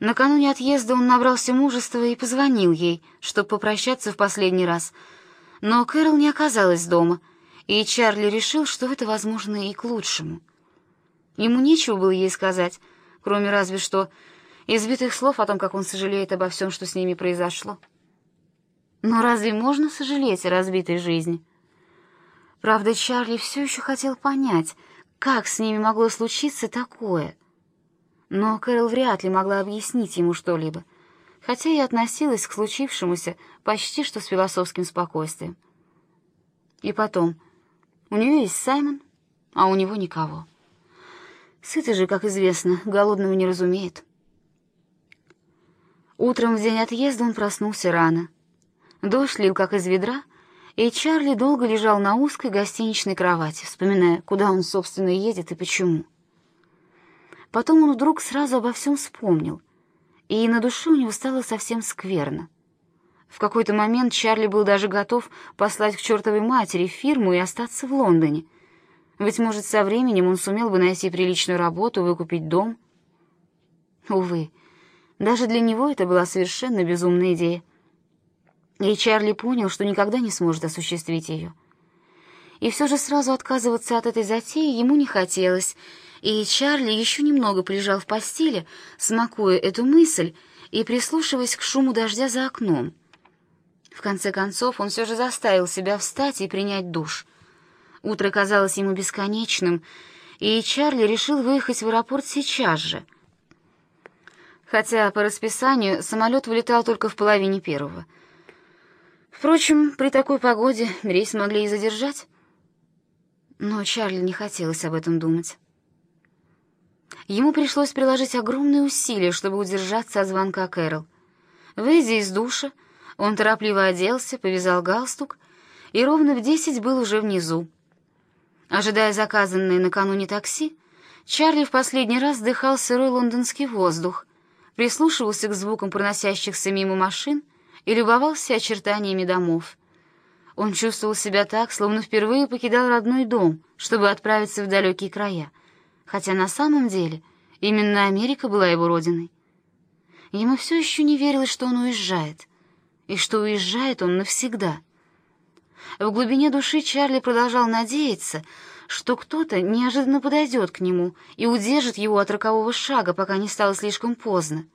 Накануне отъезда он набрался мужества и позвонил ей, чтобы попрощаться в последний раз. Но Кэрол не оказалась дома, и Чарли решил, что это, возможно, и к лучшему. Ему нечего было ей сказать, кроме разве что избитых слов о том, как он сожалеет обо всем, что с ними произошло. Но разве можно сожалеть о разбитой жизни? Правда, Чарли все еще хотел понять, как с ними могло случиться такое. Но Кэрол вряд ли могла объяснить ему что-либо, хотя и относилась к случившемуся почти что с философским спокойствием. И потом, у нее есть Саймон, а у него никого. Сытый же, как известно, голодного не разумеет. Утром в день отъезда он проснулся рано. Дождь лил, как из ведра, и Чарли долго лежал на узкой гостиничной кровати, вспоминая, куда он, собственно, едет и почему. Потом он вдруг сразу обо всем вспомнил, и на душе у него стало совсем скверно. В какой-то момент Чарли был даже готов послать к чертовой матери фирму и остаться в Лондоне. Ведь, может, со временем он сумел бы найти приличную работу, выкупить дом. Увы, даже для него это была совершенно безумная идея. И Чарли понял, что никогда не сможет осуществить ее. И все же сразу отказываться от этой затеи ему не хотелось, и Чарли еще немного прижал в постели, смакуя эту мысль и прислушиваясь к шуму дождя за окном. В конце концов, он все же заставил себя встать и принять душ. Утро казалось ему бесконечным, и Чарли решил выехать в аэропорт сейчас же. Хотя по расписанию самолет вылетал только в половине первого — Впрочем, при такой погоде рейс могли и задержать. Но Чарли не хотелось об этом думать. Ему пришлось приложить огромные усилия, чтобы удержаться от звонка Кэрол. Выйдя из душа, он торопливо оделся, повязал галстук и ровно в десять был уже внизу. Ожидая заказанное накануне такси, Чарли в последний раз вдыхал сырой лондонский воздух, прислушивался к звукам проносящихся мимо машин — и любовался очертаниями домов. Он чувствовал себя так, словно впервые покидал родной дом, чтобы отправиться в далекие края, хотя на самом деле именно Америка была его родиной. Ему все еще не верилось, что он уезжает, и что уезжает он навсегда. В глубине души Чарли продолжал надеяться, что кто-то неожиданно подойдет к нему и удержит его от рокового шага, пока не стало слишком поздно.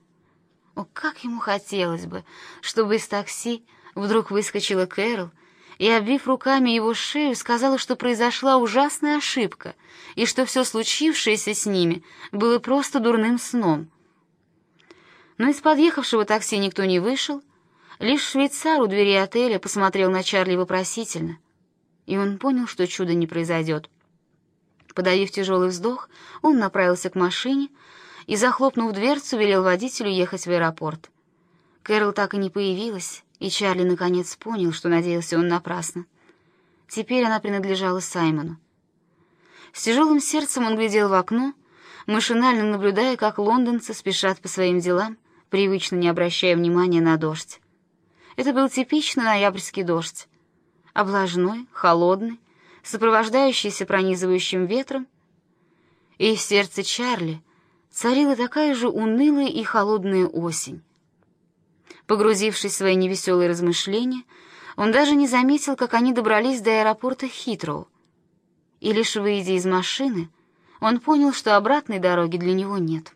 О, как ему хотелось бы, чтобы из такси вдруг выскочила Кэрол и, обвив руками его шею, сказала, что произошла ужасная ошибка и что все случившееся с ними было просто дурным сном. Но из подъехавшего такси никто не вышел, лишь швейцар у двери отеля посмотрел на Чарли вопросительно, и он понял, что чудо не произойдет. Подавив тяжелый вздох, он направился к машине, и, захлопнув дверцу, велел водителю ехать в аэропорт. Кэрол так и не появилась, и Чарли наконец понял, что надеялся он напрасно. Теперь она принадлежала Саймону. С тяжелым сердцем он глядел в окно, машинально наблюдая, как лондонцы спешат по своим делам, привычно не обращая внимания на дождь. Это был типичный ноябрьский дождь. Облажной, холодный, сопровождающийся пронизывающим ветром, и в сердце Чарли — царила такая же унылая и холодная осень. Погрузившись в свои невеселые размышления, он даже не заметил, как они добрались до аэропорта Хитроу. И лишь выйдя из машины, он понял, что обратной дороги для него нет.